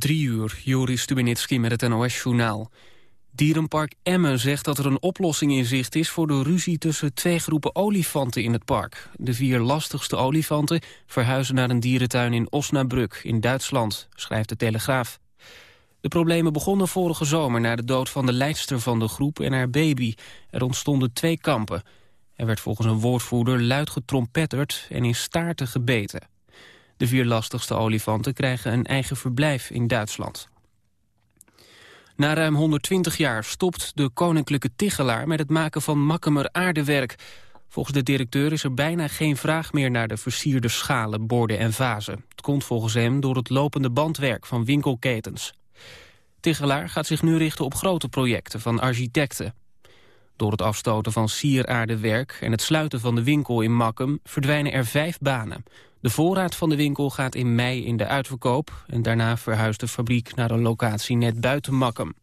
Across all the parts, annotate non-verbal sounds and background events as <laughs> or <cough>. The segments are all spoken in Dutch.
Drie uur, Joris Stubenitski met het NOS-journaal. Dierenpark Emmen zegt dat er een oplossing in zicht is... voor de ruzie tussen twee groepen olifanten in het park. De vier lastigste olifanten verhuizen naar een dierentuin in Osnabrück in Duitsland, schrijft de Telegraaf. De problemen begonnen vorige zomer na de dood van de leidster van de groep en haar baby. Er ontstonden twee kampen. Er werd volgens een woordvoerder luid getrompetterd en in staarten gebeten. De vier lastigste olifanten krijgen een eigen verblijf in Duitsland. Na ruim 120 jaar stopt de koninklijke Tichelaar met het maken van makkemer aardewerk. Volgens de directeur is er bijna geen vraag meer naar de versierde schalen, borden en vazen. Het komt volgens hem door het lopende bandwerk van winkelketens. Tichelaar gaat zich nu richten op grote projecten van architecten. Door het afstoten van sieraardewerk en het sluiten van de winkel in Makkum verdwijnen er vijf banen. De voorraad van de winkel gaat in mei in de uitverkoop... en daarna verhuist de fabriek naar een locatie net buiten Makkum.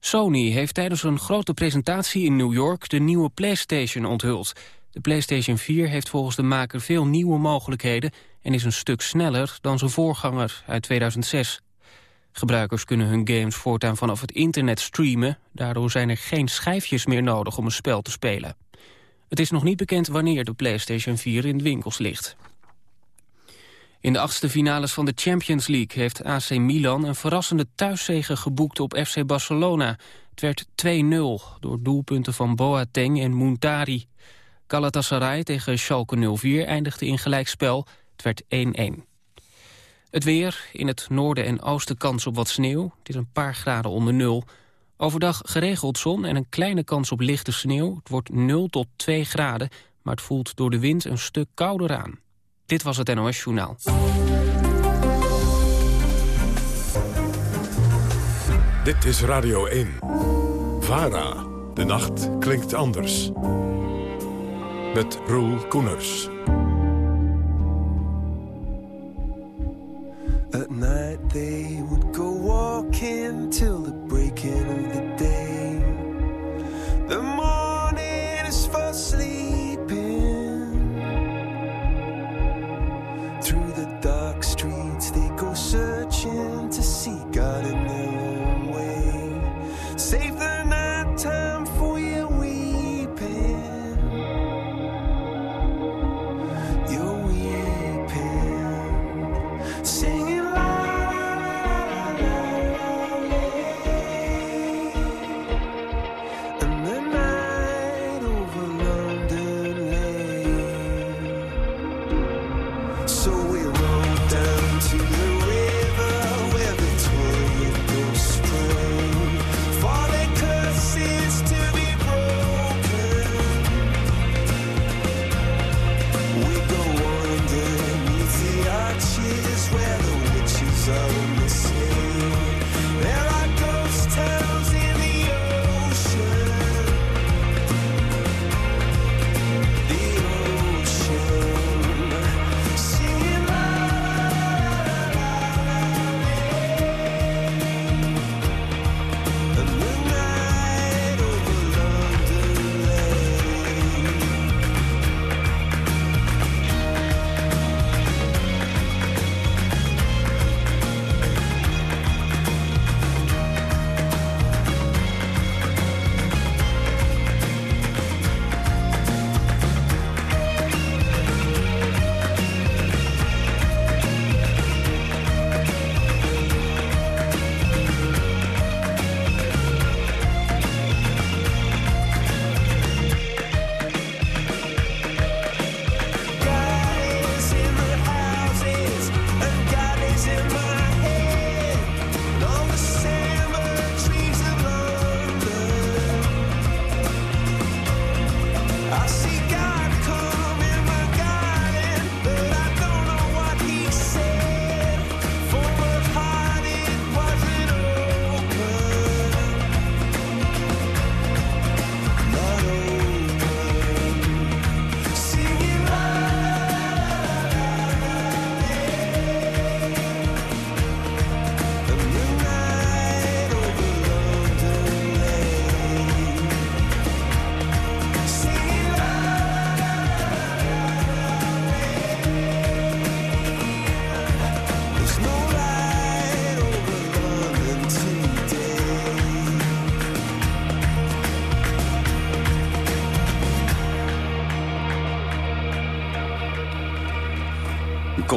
Sony heeft tijdens een grote presentatie in New York de nieuwe PlayStation onthuld. De PlayStation 4 heeft volgens de maker veel nieuwe mogelijkheden... en is een stuk sneller dan zijn voorganger uit 2006. Gebruikers kunnen hun games voortaan vanaf het internet streamen. Daardoor zijn er geen schijfjes meer nodig om een spel te spelen. Het is nog niet bekend wanneer de PlayStation 4 in de winkels ligt. In de achtste finales van de Champions League heeft AC Milan een verrassende thuiszege geboekt op FC Barcelona. Het werd 2-0 door doelpunten van Boateng en Muntari. Galatasaray tegen Schalke 04 eindigde in gelijkspel. Het werd 1-1. Het weer, in het noorden en oosten kans op wat sneeuw. Het is een paar graden onder nul. Overdag geregeld zon en een kleine kans op lichte sneeuw. Het wordt 0 tot 2 graden, maar het voelt door de wind een stuk kouder aan. Dit was het NOS Journaal. Dit is Radio 1. VARA. De nacht klinkt anders. Met Roel Koeners. At night they would go walking till the breaking of. The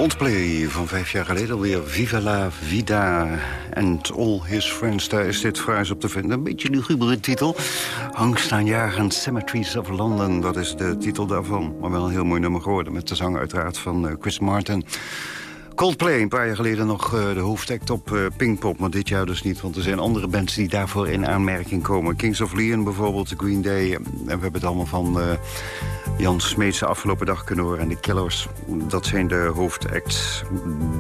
Coldplay van vijf jaar geleden alweer. Viva la vida and all his friends. Daar is dit fraais op te vinden. Een beetje een lugubere titel. Angstaanjagend Cemeteries of London. Dat is de titel daarvan. Maar wel een heel mooi nummer geworden. Met de zang uiteraard van eh, Chris Martin. Coldplay, een paar jaar geleden nog uh, de hoofdact op uh, Pinkpop. Maar dit jaar dus niet, want er zijn andere bands die daarvoor in aanmerking komen. Kings of Leon bijvoorbeeld, Green Day. En we hebben het allemaal van uh, Jan Smeets afgelopen dag kunnen horen. En de Killers, dat zijn de hoofdacts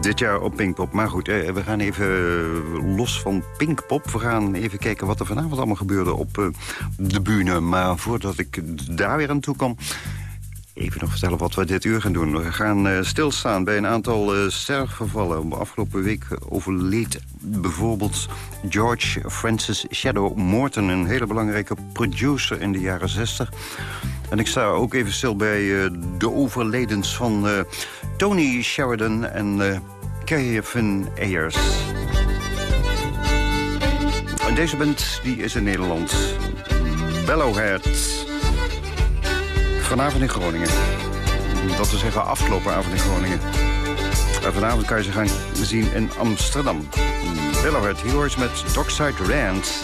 dit jaar op Pinkpop. Maar goed, we gaan even los van Pinkpop. We gaan even kijken wat er vanavond allemaal gebeurde op de bühne. Maar voordat ik daar weer aan toe kom even nog vertellen wat we dit uur gaan doen. We gaan uh, stilstaan bij een aantal uh, sterfgevallen. Afgelopen week overleed bijvoorbeeld George Francis Shadow Morton... een hele belangrijke producer in de jaren 60. En ik sta ook even stil bij uh, de overledens van Tony Sheridan en Kevin Ayers. En deze band die is in Nederland. Bellowhead... Vanavond in Groningen. Dat we zeggen afgelopen avond in Groningen. En vanavond kan je ze gaan zien in Amsterdam. Bellowhead Heroes met Dockside Rand.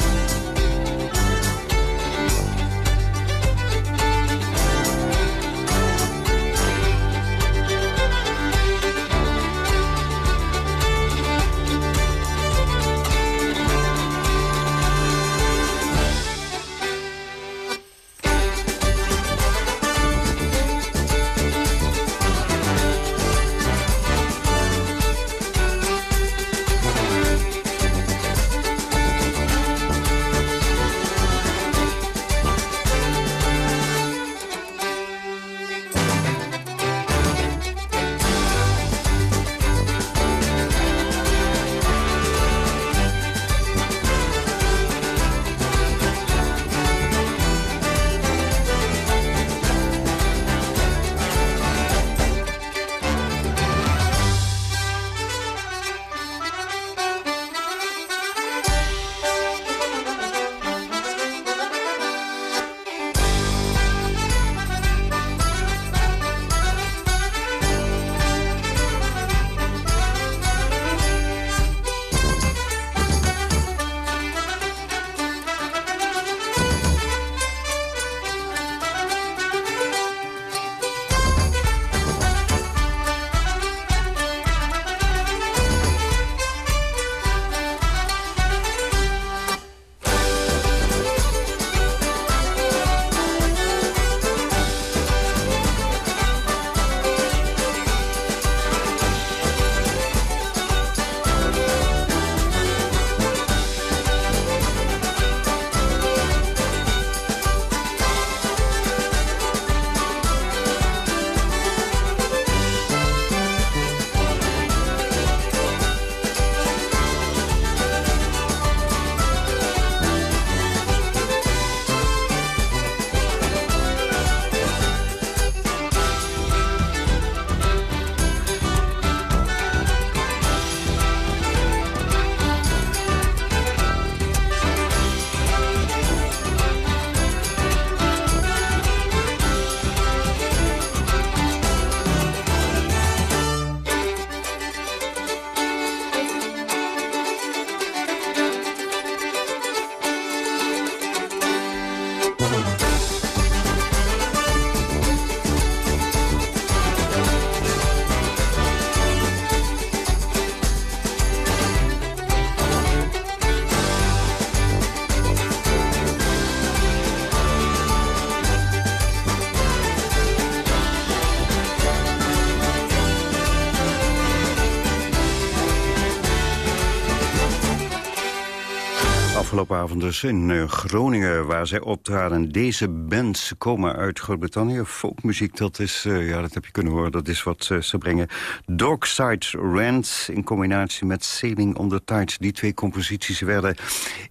Avond dus in eh, Groningen, waar zij optraden. Deze bands komen uit Groot-Brittannië. Folkmuziek, dat is, uh, ja, dat heb je kunnen horen, dat is wat uh, ze brengen. Dockside Rant in combinatie met Sailing on the Tide. Die twee composities werden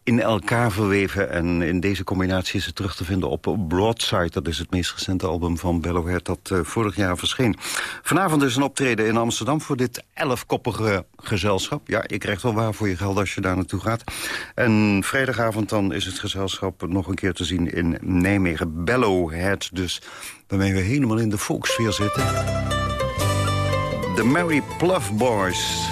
in elkaar verweven. En in deze combinatie is het terug te vinden op Broadside. Dat is het meest recente album van Bellowhead dat vorig jaar verscheen. Vanavond is een optreden in Amsterdam voor dit elfkoppige gezelschap. Ja, je krijgt wel waar voor je geld als je daar naartoe gaat. En vrijdagavond dan is het gezelschap nog een keer te zien in Nijmegen. Bellowhead dus, waarmee we helemaal in de volksfeer zitten. de Mary Pluff Boys.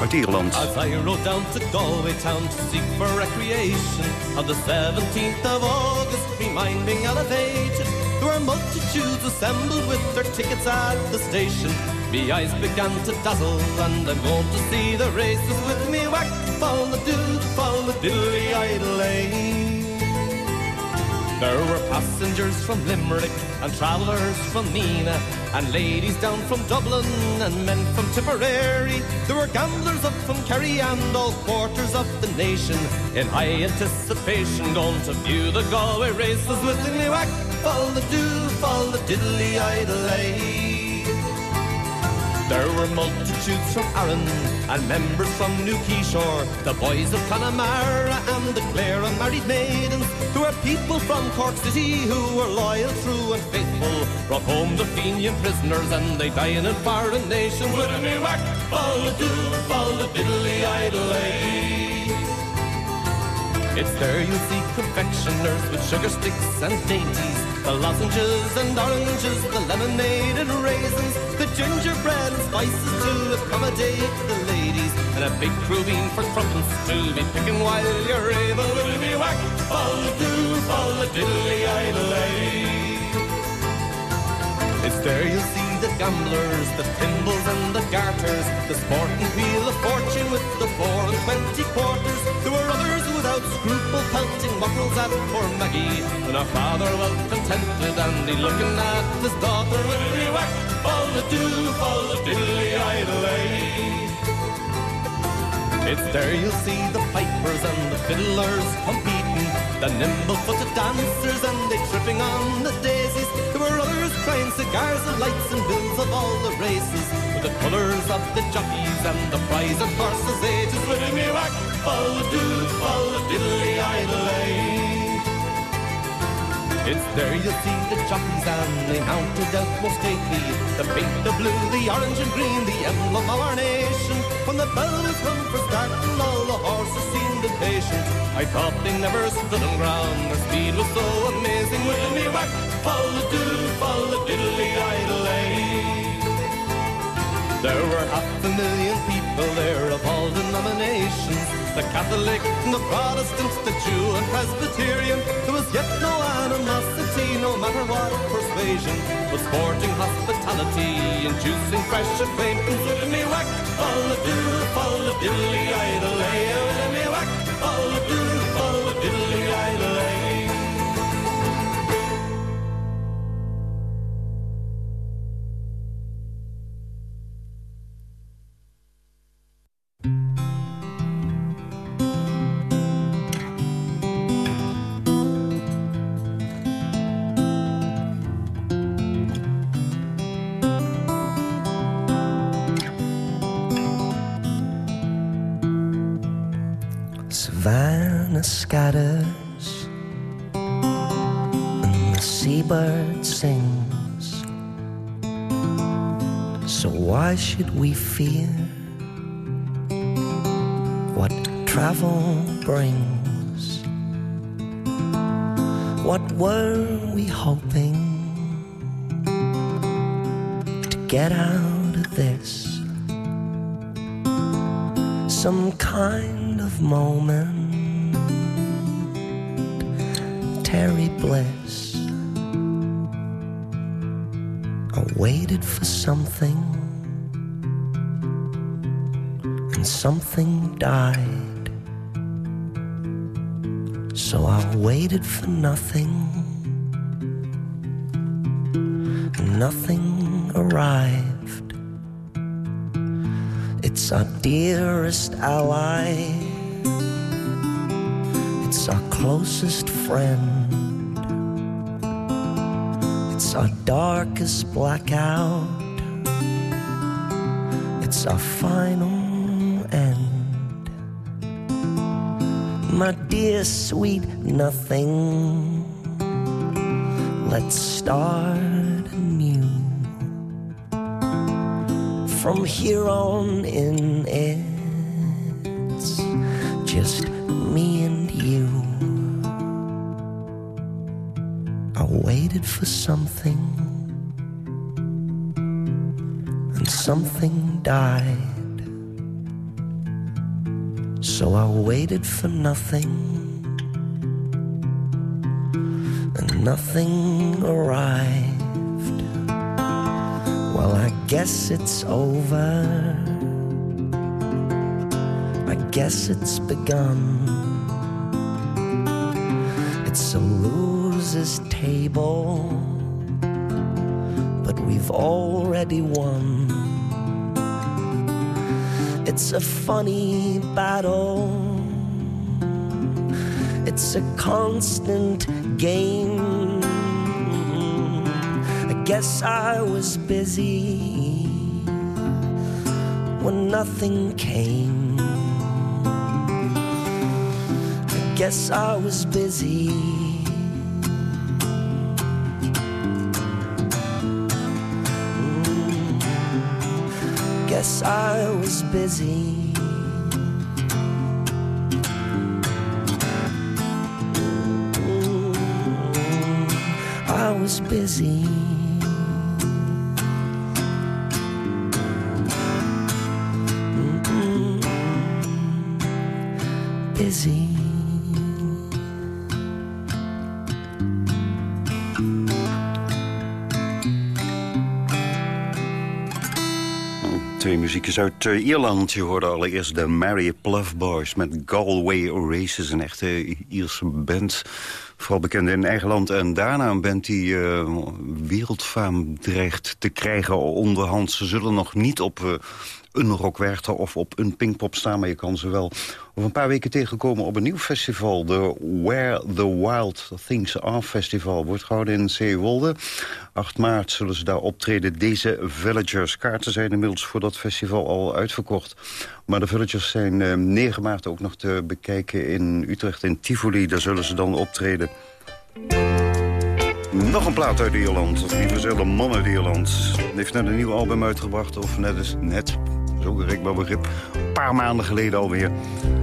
Uit Ierland. I rode down to Galway town to seek for recreation On the 17th of August, me mind being elevated There were multitudes assembled with their tickets at the station. Me eyes began to dazzle and I'm going to see the races With me. Whack, fall the do, fall the diddly idle there were passengers from Limerick and travellers from Nina and ladies down from Dublin and men from Tipperary. There were gamblers up from Kerry and all quarters of the nation in high anticipation. Going to view the Galway races with the whack, fall the do, fall the diddly idle there were multitudes from Arran and members from New Keyshore, the boys of Connemara and the Clare and married maidens. There were people from Cork City who were loyal, true and faithful, brought home the Fenian prisoners and they dying in foreign nations. With a me whack, the do, the diddly it's there you'll see confectioners with sugar sticks and dainties, the lozenges and oranges, the lemonade and raisins, the gingerbread and spices to accommodate the ladies, and a big proving for crumpets to be picking while you're able to be whack, fall do, fall diddly idle it's there you'll see the gamblers, the thimbles and the garters, the sporting wheel of fortune with the four and twenty quarters. There were others without scruple pelting muckles at poor Maggie, and her father well contented and he looking at his daughter with a whack, fall the do, fall the dilly idle It's there you'll see the pipers and the fiddlers competing, the nimble-footed dancers and they tripping on the daisies. There were others crying cigars and lights and bills of all the races, the colours of the jockeys and the prize of horses' ages. With me whack, fall do, fall diddly idle it's there you'll see the jockeys and they mounted out most stately. The pink, the blue, the orange and green, the emblem of our nation. When the bell was rung for starting, all the horses seemed impatient. I thought they never stood on ground, their speed was so amazing. Will me whack, fall the do, fall the diddly idle there were half a million people there of all denominations. The Catholic, and the Protestant, the Jew and Presbyterian. There was yet no animosity, no matter what persuasion. But sporting hospitality, inducing fresh acquaintance. Whack, all the do, all the dilly idle, with me whack, all the do, scatters and the seabird sings. So why should we fear what travel brings? What were we hoping to get out of this? Some kind of moment momentary bliss. I waited for something, and something died. So I waited for nothing, and nothing arrived. It's our dearest ally. It's our closest friend our darkest blackout. It's our final end. My dear sweet nothing, let's start anew. From here on in, it's just me and you. I waited for something, died. So I waited for nothing, and nothing arrived. Well, I guess it's over. I guess it's begun. It's a loser's table, but we've already won. It's a funny battle. It's a constant game. I guess I was busy when nothing came. I guess I was busy. Guess I was busy. Mm, I was busy. Mm, Busy. Twee muziekjes uit eh, Ierland. Je hoorde allereerst de Mary Pluff Boys met Galway Races. Een echte Ierse band. Vooral bekend in eigen land. En daarna een band die eh, wereldfaam dreigt te krijgen onderhand. Ze zullen nog niet op eh, een rockwerchter of op een pinkpop staan. Maar je kan ze wel over een paar weken tegenkomen op een nieuw festival. De Where the Wild Things Are Festival. Wordt gehouden in Zeewolde. 8 maart zullen ze daar optreden. Deze Villagers. Kaarten zijn inmiddels voor dat festival al uitverkocht. Maar de Villagers zijn eh, 9 maart ook nog te bekijken in Utrecht in Tivoli. Daar zullen ze dan optreden. Nog een plaat uit Ierland, of liever gezegd een man uit Ierland. Heeft net een nieuw album uitgebracht, of net is net, zo gerekbaar begrip, een paar maanden geleden alweer.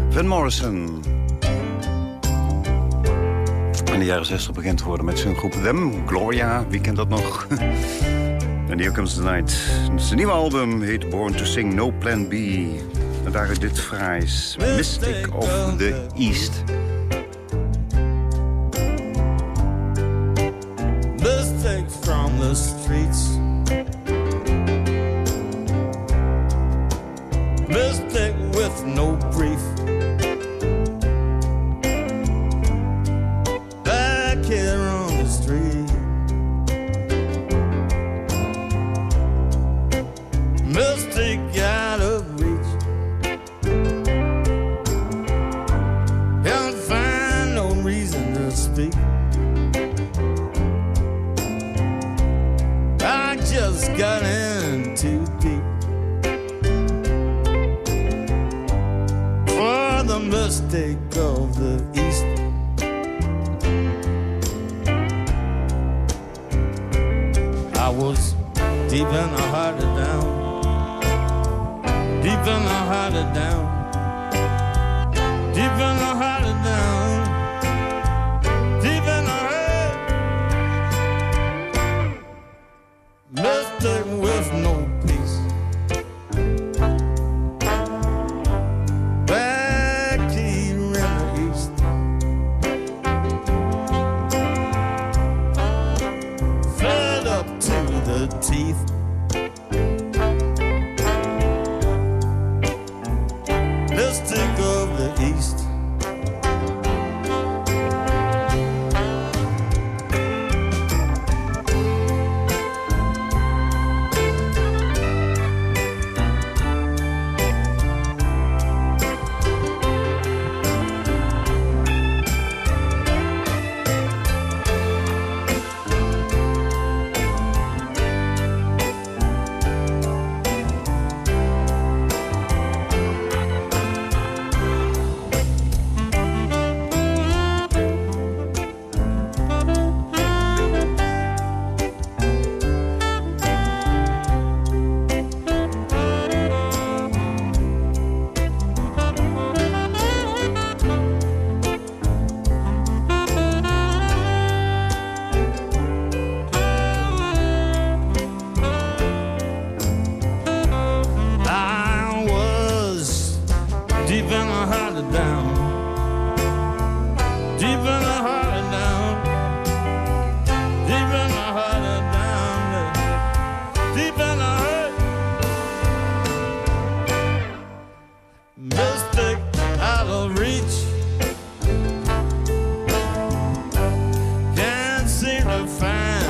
Van Morrison. In de jaren 60 begint te worden met zijn groep Them, Gloria, wie kent dat nog? <laughs> En Here Comes the Night. Zijn nieuwe album heet Born to Sing No Plan B. En is dit fraais, Mystic of the East. Mystic from the streets. With no brief. Mistake of the East. I was deep in the heart of down, deep in the heart of down, profound.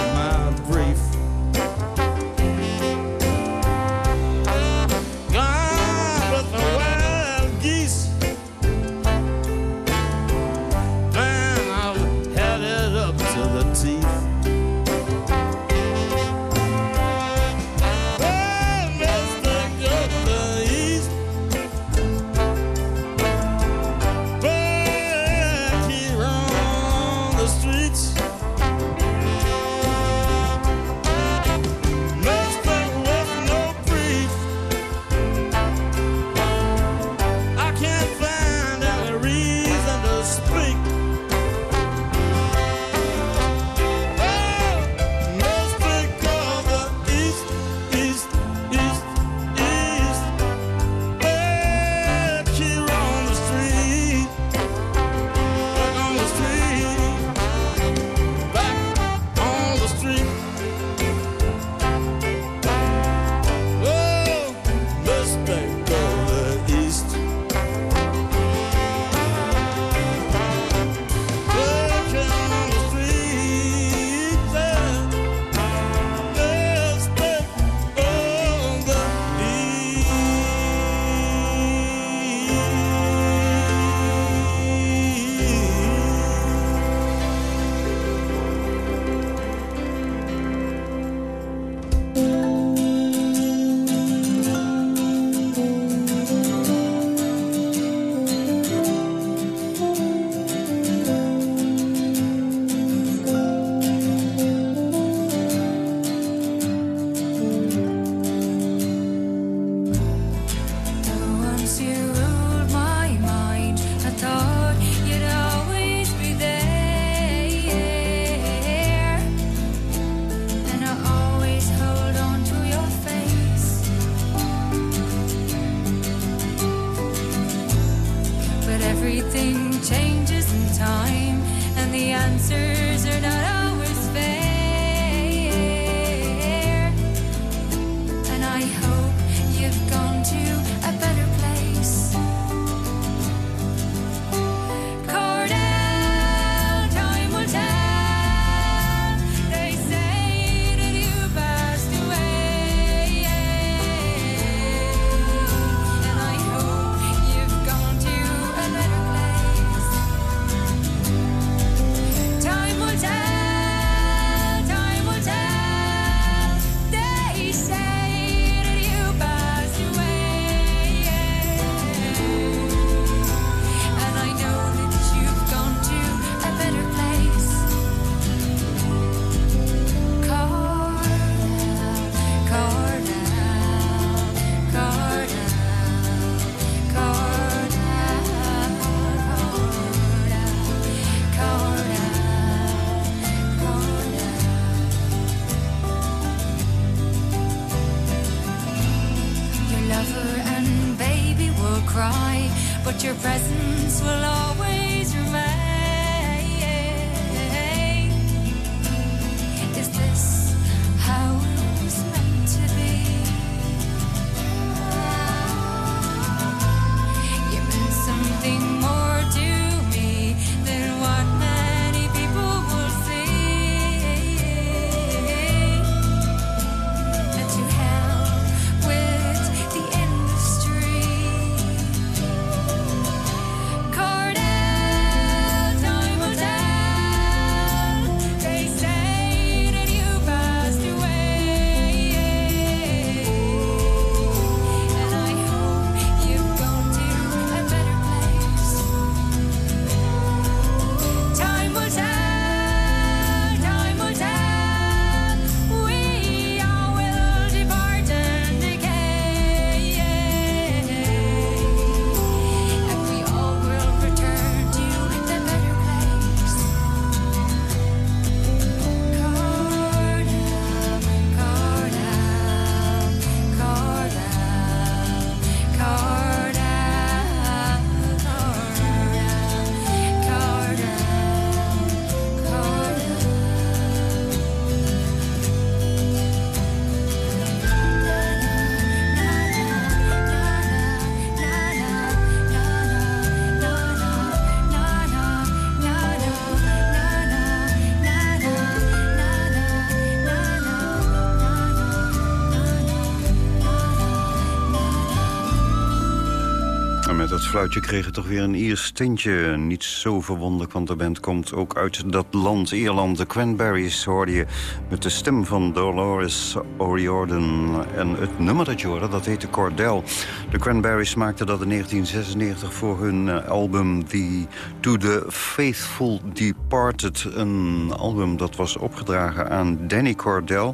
Fluitje kreeg het toch weer een Iers tintje. Niet zo verwonderlijk, want de band komt ook uit dat land, Ierland. De Cranberries hoorde je met de stem van Dolores O'Riordan. En het nummer dat je hoorde, dat heette Cordell. De Cranberries maakten dat in 1996 voor hun eh, album The To The Faithful Departed. Een album dat was opgedragen aan Danny Cordell.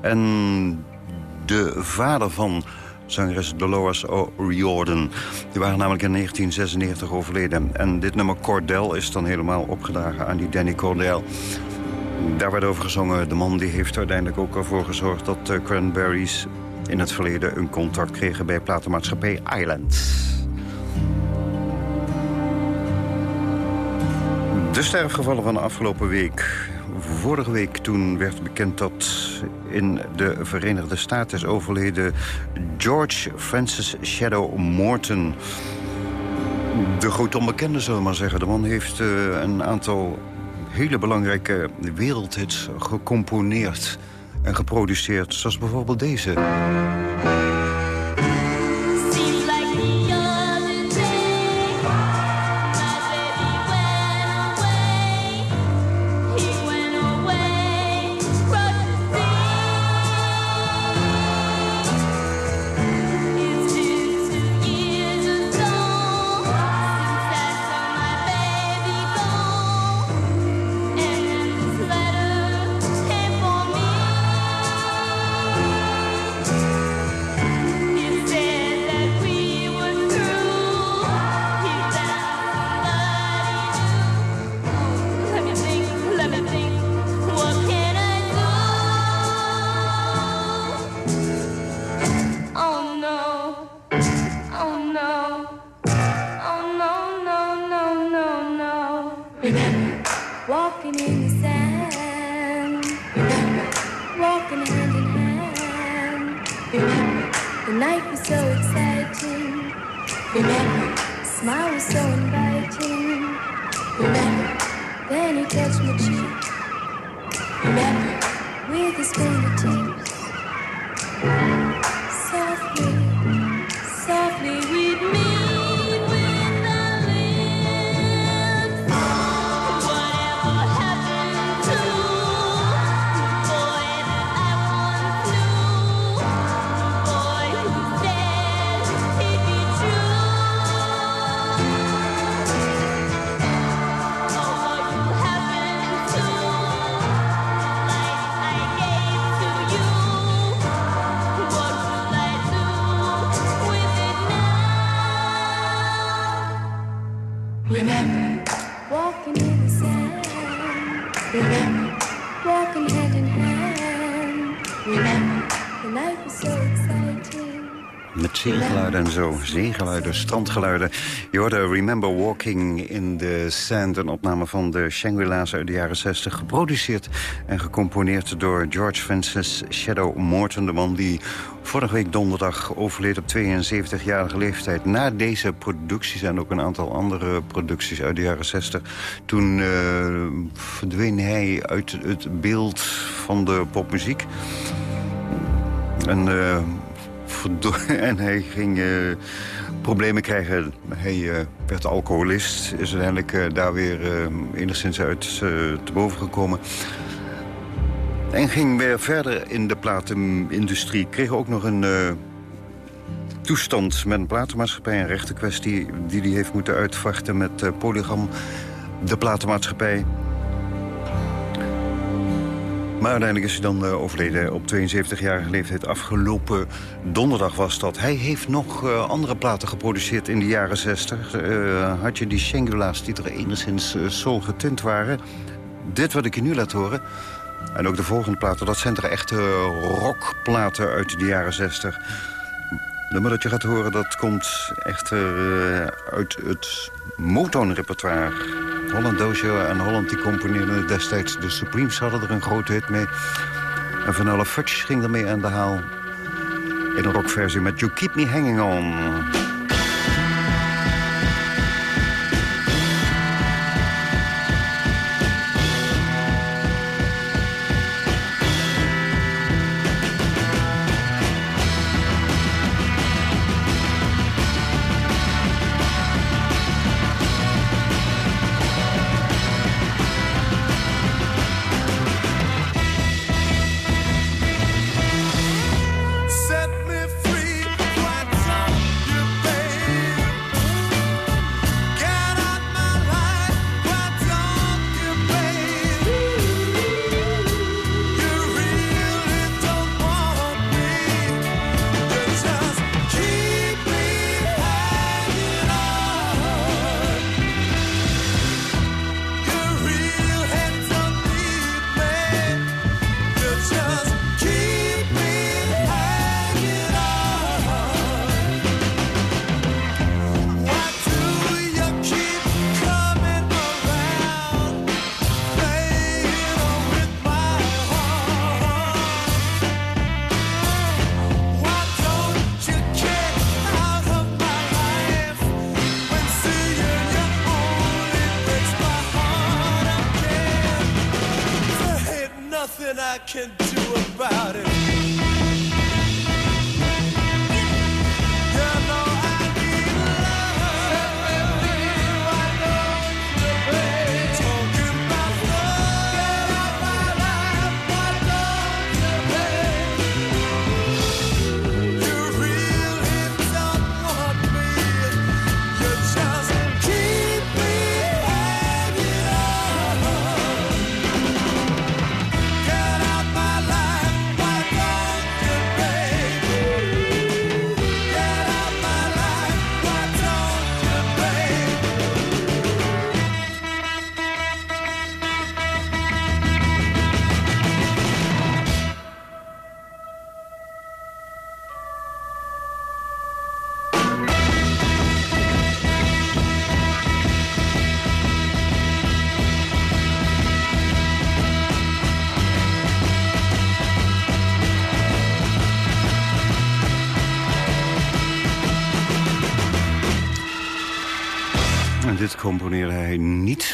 En de vader van zangeres Dolores O'Riordan. Die waren namelijk in 1996 overleden. En dit nummer Cordell is dan helemaal opgedragen aan die Danny Cordell. Daar werd over gezongen. De man die heeft uiteindelijk ook ervoor gezorgd... dat de Cranberries in het verleden een contract kregen bij platenmaatschappij Island. De sterfgevallen van de afgelopen week. Vorige week toen werd bekend dat in de Verenigde Staten is overleden... George Francis Shadow Morton. De groot onbekende, zullen we maar zeggen. De man heeft uh, een aantal hele belangrijke wereldhits gecomponeerd en geproduceerd. Zoals bijvoorbeeld deze. Remember, with his fingertips. Softly, zo. Zeegeluiden, strandgeluiden. Je hoorde Remember Walking in the Sand. Een opname van de Shangri-La's uit de jaren 60. Geproduceerd en gecomponeerd door George Francis Shadow Morton. De man die vorige week donderdag overleed op 72-jarige leeftijd. Na deze producties en ook een aantal andere producties uit de jaren 60. Toen eh, verdween hij uit het beeld van de popmuziek. En... eh, <laughs> en hij ging eh, problemen krijgen. Hij eh, werd alcoholist. Is uiteindelijk eh, daar weer enigszins uit te boven gekomen. En ging weer verder in de platenindustrie. Kreeg ook nog een toestand met een platenmaatschappij. Een rechtenkwestie die hij heeft moeten uitvachten met Polygam. De platenmaatschappij. Maar uiteindelijk is hij dan eh, overleden op 72-jarige leeftijd. Afgelopen donderdag was dat. Hij heeft nog eh, andere platen geproduceerd in de jaren 60. Eh, had je die Shangri-La's die er enigszins soul getint waren. Dit wat ik je nu laat horen. En ook de volgende platen. Dat zijn er echte rockplaten uit de jaren 60. Het nummer dat je gaat horen, dat komt echter eh, uit het Motown-repertoire. Holland Dojo en Holland die componeerden destijds. De Supremes hadden er een grote hit mee. En Vanilla Fudge ging ermee aan de haal. In een rockversie met You Keep Me Hanging On. nothing I can do about it.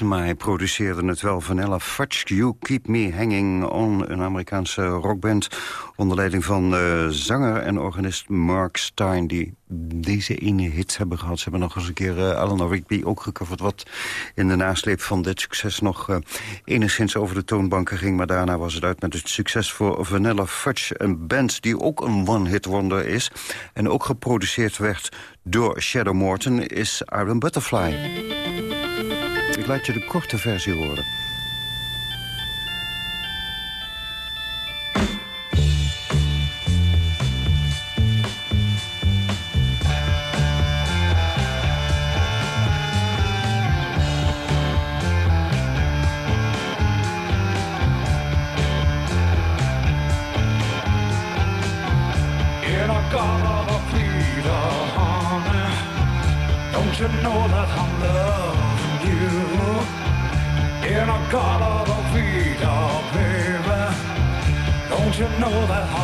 Maar hij produceerde het wel. Vanilla Fudge, You Keep Me Hanging On. Een Amerikaanse rockband onder leiding van eh, zanger en organist Mark Stein... die deze ene hit hebben gehad. Ze hebben nog eens een keer uh, Eleanor Rigby ook gecoverd... wat in de nasleep van dit succes nog eh, enigszins over de toonbanken ging. Maar daarna was het uit met het succes voor Vanilla Fudge. Een band die ook een one-hit wonder is. En ook geproduceerd werd door Shadow Morton is Iron Butterfly. Ik laat je de korte versie horen. Know that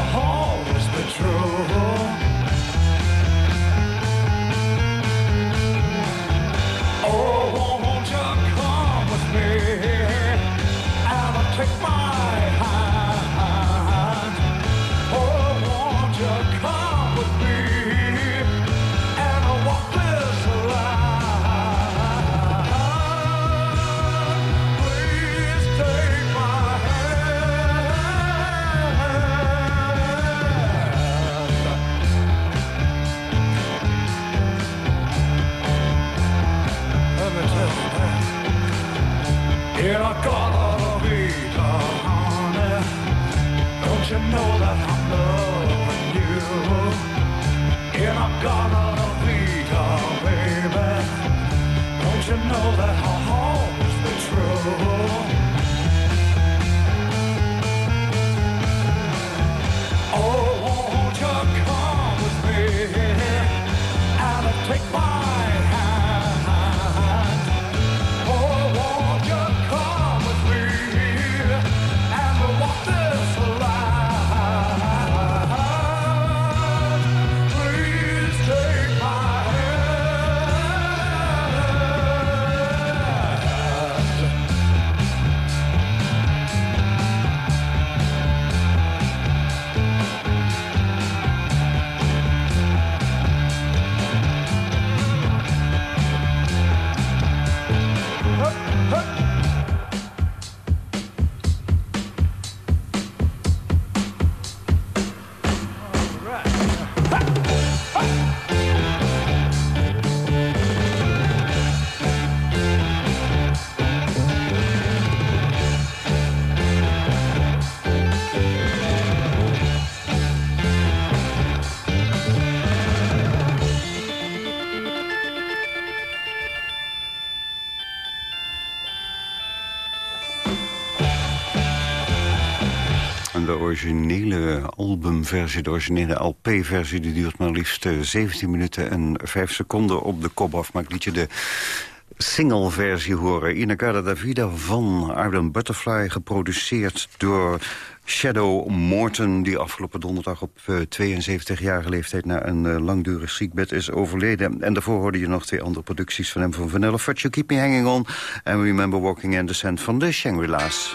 originele albumversie, de originele LP-versie... die duurt maar liefst eh, 17 minuten en 5 seconden op de kop af. Maar ik liet je de single-versie horen. Inagada Davida van Iron Butterfly, geproduceerd door Shadow Morton... die afgelopen donderdag op eh, 72-jarige leeftijd... na een eh, langdurig ziekbed is overleden. En daarvoor hoorde je nog twee andere producties van hem... van Vanilla Fudge, You Keep Me Hanging On... en Remember Walking in the Sand van de Shangri-La's.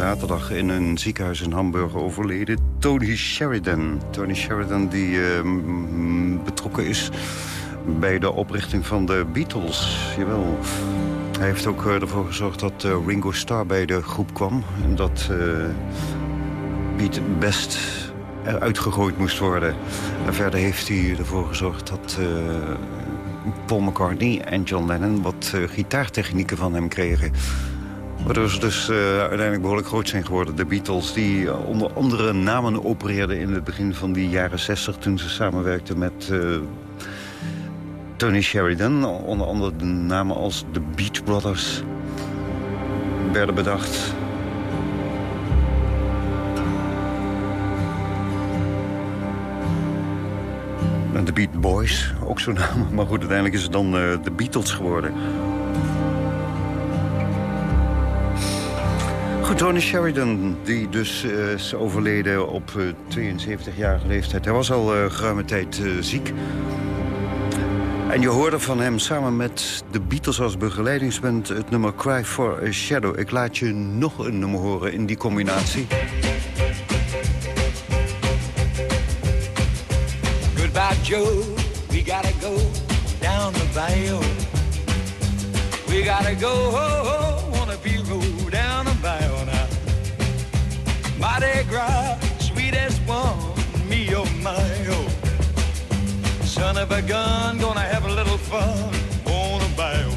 Zaterdag in een ziekenhuis in Hamburg overleden Tony Sheridan. Tony Sheridan die eh, mm, betrokken is bij de oprichting van de Beatles. Jawel. Hij heeft ook eh, ervoor gezorgd dat eh, Ringo Starr bij de groep kwam. En dat eh Beat best eruit gegooid moest worden. En verder heeft hij ervoor gezorgd dat eh, Paul McCartney en John Lennon... wat eh, gitaartechnieken van hem kregen. Waardoor ze dus eh, uiteindelijk behoorlijk groot zijn geworden. De Beatles die eh, onder andere namen opereerden in het begin van die jaren 60... toen ze samenwerkten met eh, Tony Sheridan. Onder andere de namen als de Beach Brothers werden bedacht. De Beat Boys, ook zo'n naam. <laughs> Maar goed, uiteindelijk is het dan de Beatles geworden. Tony Sheridan, die dus eh, is overleden op eh, 72-jarige leeftijd. Hij was al eh, geruime tijd ziek. En je hoorde van hem samen met de Beatles als begeleidingsband... het nummer Cry for a Shadow. Ik laat je nog een nummer horen in die combinatie. Goodbye, Joe. We gotta go down the bayou. We gotta go oh, Mardi Gras, sweet as one, me oh my oh. Son of a gun, gonna have a little fun on a bayou.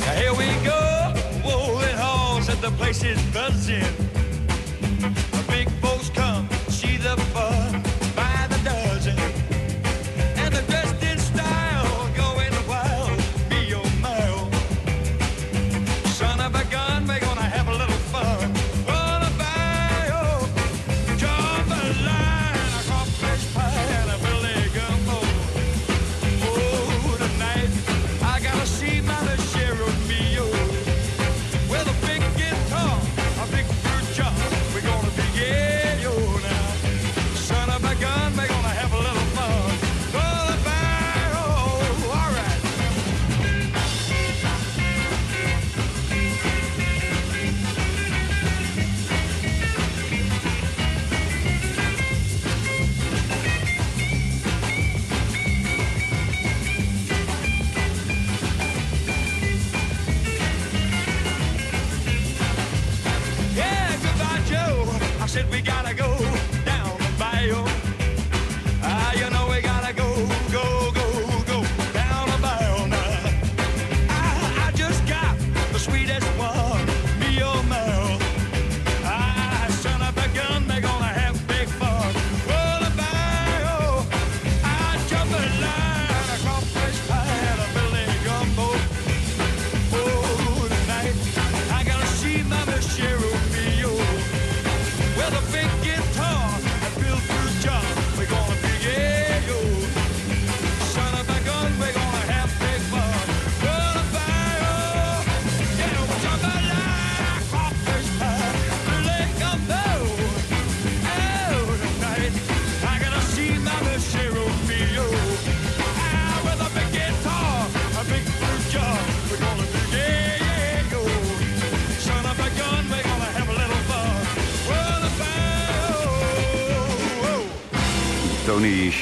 Now here we go, rolling horse at the place is buzzing. The big folks come, see the fun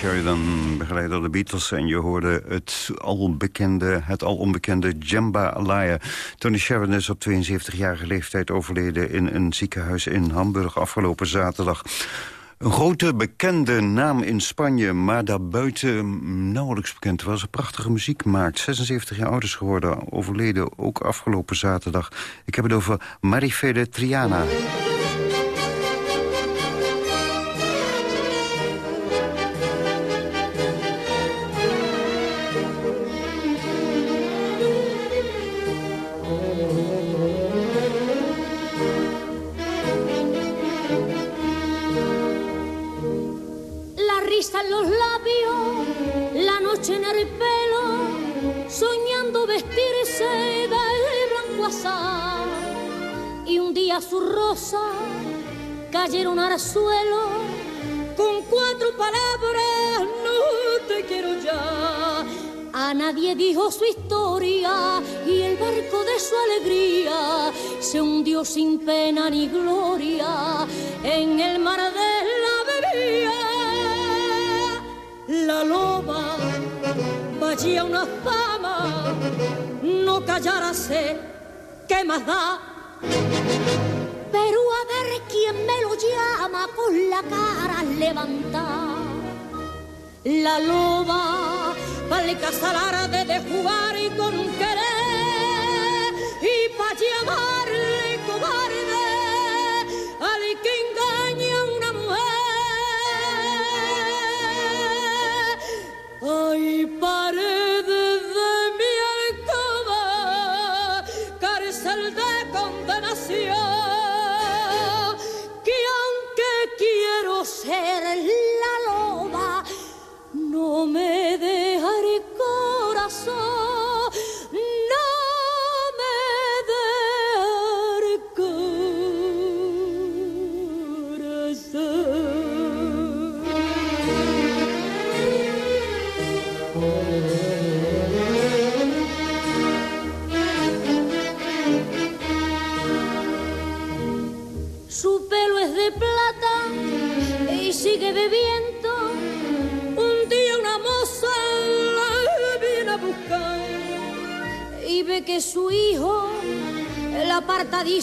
Sheridan, begeleider door de Beatles. En je hoorde het al, bekende, het al onbekende Jambalaya. Tony Sheridan is op 72-jarige leeftijd overleden... in een ziekenhuis in Hamburg afgelopen zaterdag. Een grote bekende naam in Spanje, maar daarbuiten nauwelijks bekend. was een prachtige muziek maakt. 76 jaar oud is geworden, overleden ook afgelopen zaterdag. Ik heb het over Marifede Triana.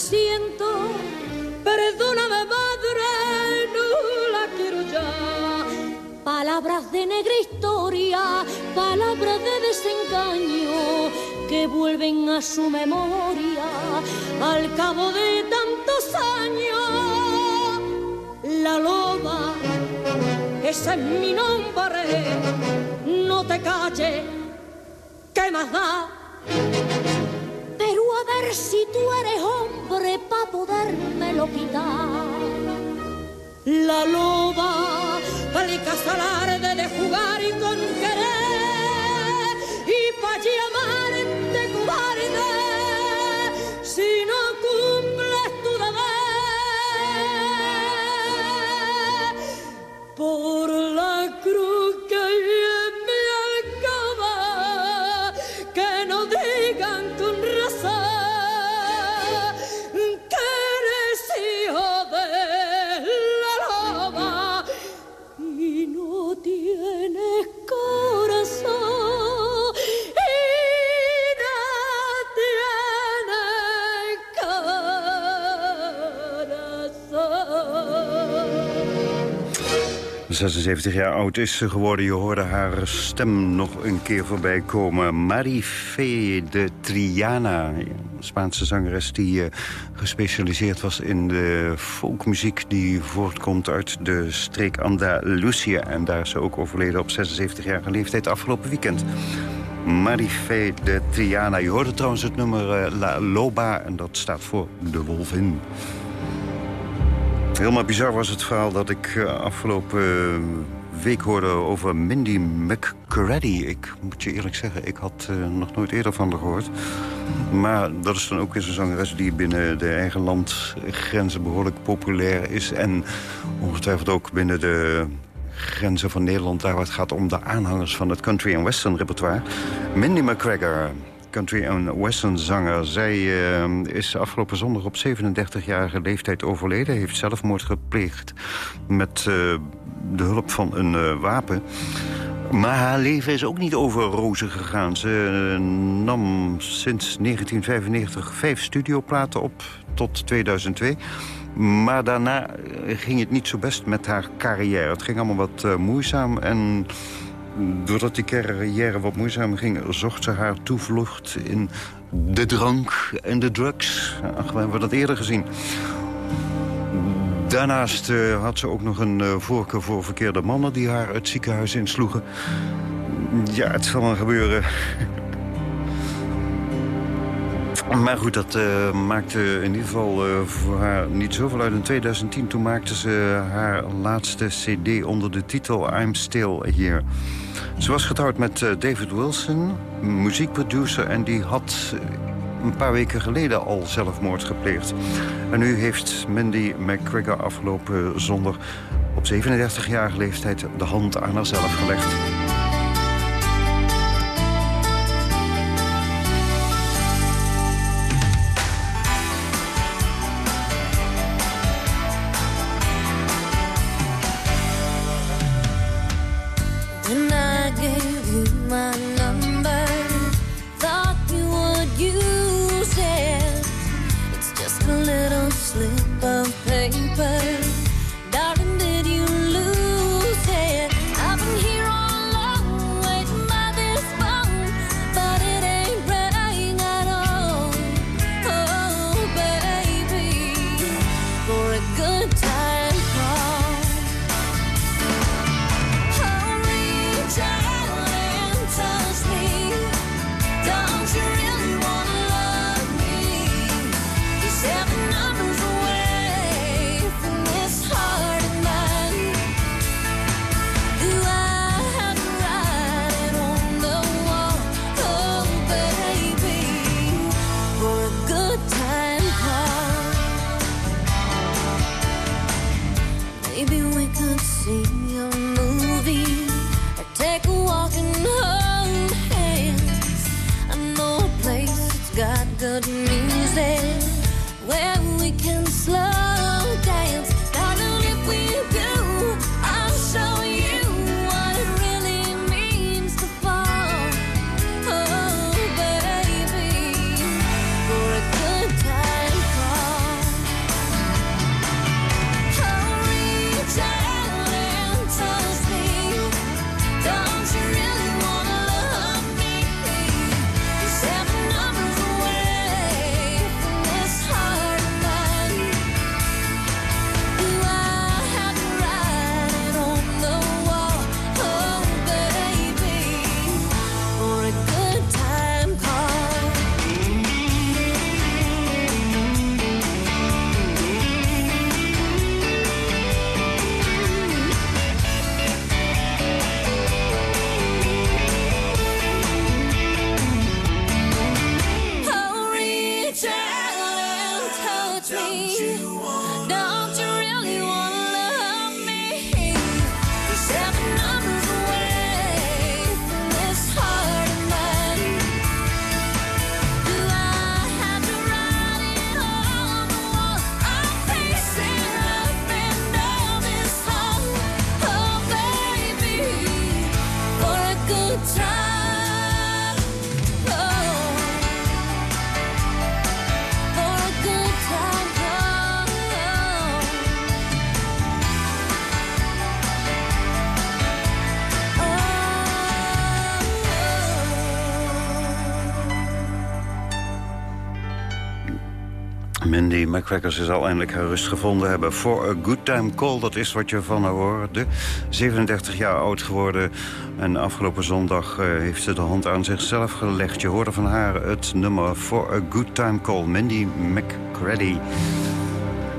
Diciendo: Perdóname, madre, no la quiero ya. Palabras de negra historia, palabras de desengaño que vuelven a su memoria al cabo de tantos años. La loba, ese es mi nombre, no te calles, ¿qué más da? 76 jaar oud is ze geworden. Je hoorde haar stem nog een keer voorbij komen. Marife de Triana, Spaanse zangeres die eh, gespecialiseerd was in de folkmuziek... die voortkomt uit de streek Andalusia. En daar is ze ook overleden op 76-jarige leeftijd afgelopen weekend. Marife de Triana. Je hoorde trouwens het nummer eh, La Loba en dat staat voor de wolvin. Helemaal bizar was het verhaal dat ik eh, afgelopen eh, week hoorde over Mindy McCready. Ik moet je eerlijk zeggen, ik had eh, nog nooit eerder van haar gehoord. Maar dat is dan ook zo'n zangeres die binnen de eigen landgrenzen behoorlijk populair is. En ongetwijfeld ook binnen de grenzen van Nederland... daar waar het gaat om de aanhangers van het country en western repertoire. Mindy McGregor, country en western zanger. Zij eh, is afgelopen zondag op 37-jarige leeftijd overleden. Heeft zelfmoord gepleegd met eh, de hulp van een eh, wapen. Maar haar leven is ook niet over rozen gegaan. Ze eh, nam sinds 1995 vijf studioplaten op tot 2002. Maar daarna ging het niet zo best met haar carrière. Het ging allemaal wat moeizaam en doordat die carrière wat moeizaam ging... zocht ze haar toevlucht in de drank en de drugs. Ach, we hebben dat eerder gezien. Daarnaast eh, had ze ook nog een eh, voorkeur voor verkeerde mannen... die haar het ziekenhuis insloegen. Ja, het zal wel gebeuren. Maar goed, dat eh, maakte in ieder geval eh, voor haar niet zoveel uit. In 2010 toen maakte ze haar laatste cd onder de titel I'm Still Here. Ze was getrouwd met eh, David Wilson, muziekproducer... en die had een paar weken geleden al zelfmoord gepleegd. En nu heeft Mandy McGregor afgelopen zondag... op 37-jarige leeftijd de hand aan haarzelf gelegd. Mindy McCrackers zal eindelijk haar rust gevonden hebben. For a good time call, dat is wat je van haar hoorde. 37 jaar oud geworden. En afgelopen zondag eh, heeft ze de hand aan zichzelf gelegd. Je hoorde van haar het nummer For a good time call. Mindy McCready.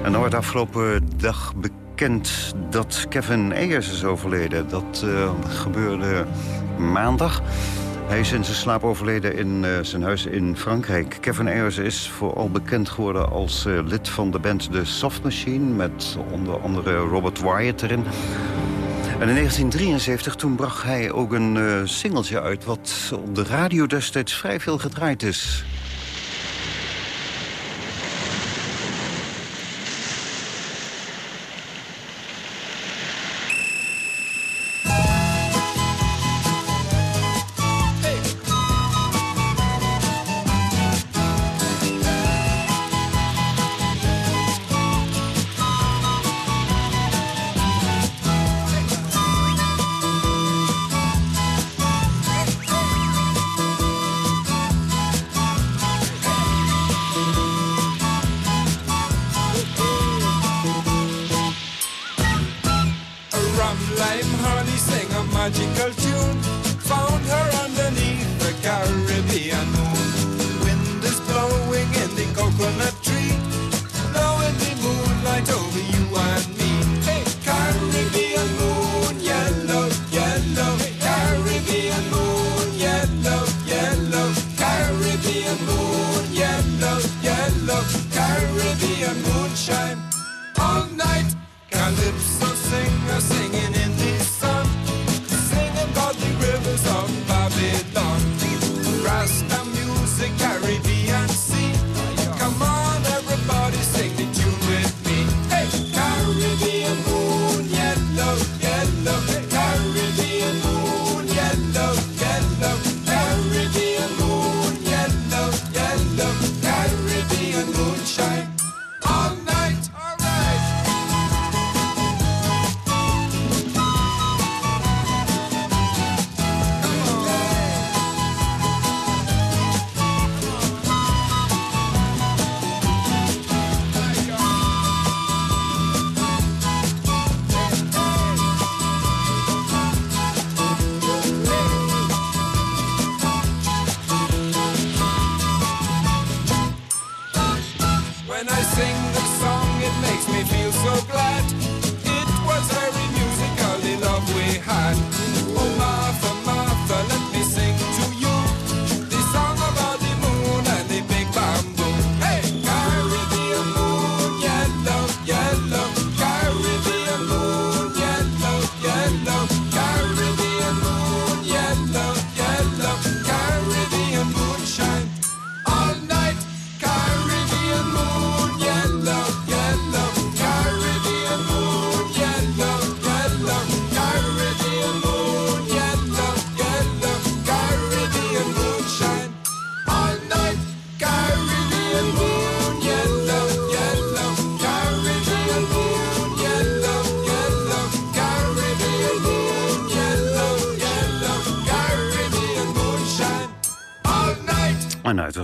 En dan wordt afgelopen dag bekend dat Kevin Ayers is overleden. Dat eh, gebeurde maandag. Hij is in zijn slaap overleden in eh, zijn huis in Frankrijk. Kevin Ayers is vooral bekend geworden als eh, lid van de band The Soft Machine... met onder andere Robert Wyatt erin. En in 1973 toen bracht hij ook een eh, singeltje uit... wat op de radio destijds vrij veel gedraaid is. sunshine.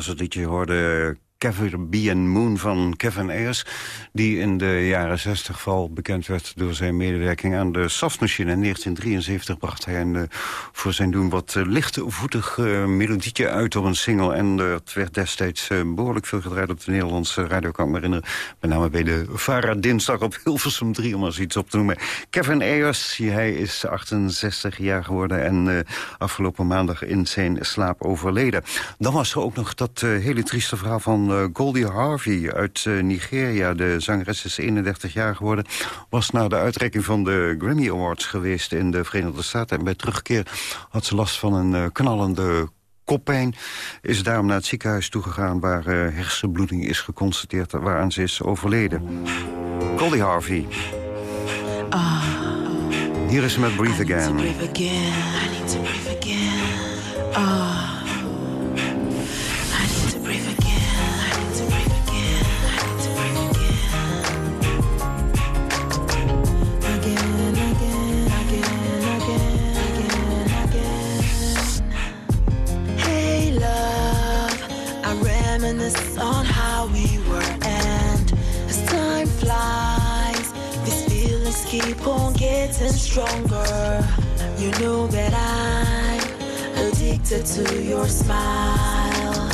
Was het liedje je hoorde Caribbean Moon van Kevin Ayers... die in de jaren 60 vooral bekend werd door zijn medewerking aan de Soft Machine. In 1973 bracht hij een, eh, voor zijn doen wat uh, lichtvoetig uh, melodietje uit op een single. En dat werd destijds eh, behoorlijk veel gedraaid op de Nederlandse radio, kan ik me herinneren. Met name bij de Vara Dinsdag op Hilversum 3, om eens iets op te noemen. Kevin Ayers, hij is 68 jaar geworden en eh, afgelopen maandag in zijn slaap overleden. Dan was er ook nog dat eh, hele trieste verhaal van eh, Goldie Harvey uit eh, Nigeria. De zangeres is 31 jaar geworden. Was na de uitreiking van de Grammy Awards geweest in de Verenigde Staten. En bij terugkeer had ze last van een eh, knallende koppijn. Is daarom naar het ziekenhuis toegegaan waar eh, hersenbloeding is geconstateerd. Waaraan ze is overleden. Goldie Harvey. Hier is ze met Breathe Again. breathe again. I need to breathe again. Ah. Stronger. You know that I'm addicted to your smile,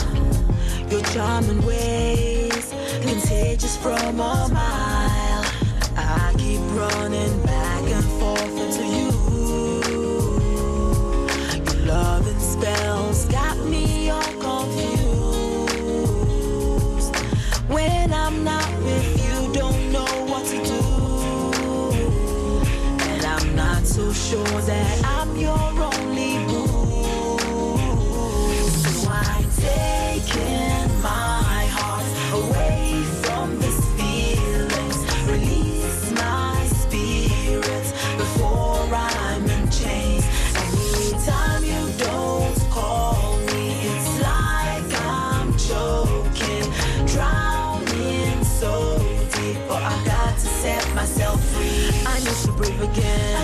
your charming ways, contagious from a mile. I keep running back sure that I'm your only boo. I'm my heart away from. Release my spirits before I'm in chains. Anytime you don't call me, it's like I'm choking, drowning so deep. But I got to set myself free. I need to breathe again,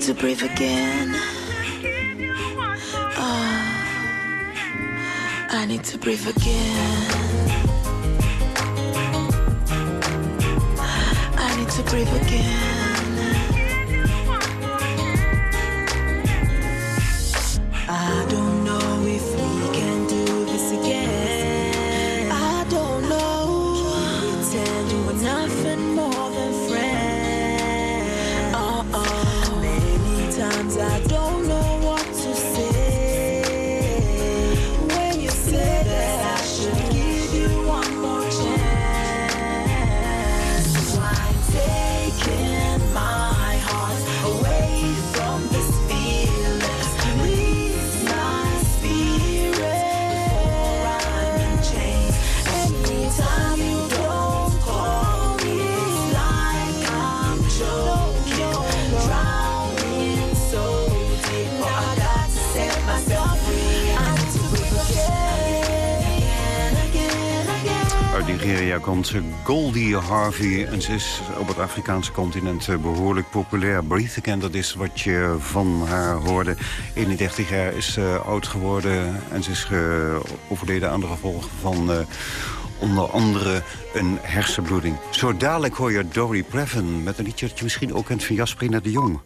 to breathe again. Ah, I need to breathe again. I need to breathe again. Nigeria komt Goldie Harvey en ze is op het Afrikaanse continent eh, behoorlijk populair. Breathe Again, dat is wat je van haar hoorde. 31 jaar is ze oud geworden en ze is eh, overleden aan de gevolgen van... eh, onder andere een hersenbloeding. Zo dadelijk hoor je Dory Previn met een liedje dat je misschien ook kent van Jasperina de Jong.